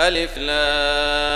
ألف لام.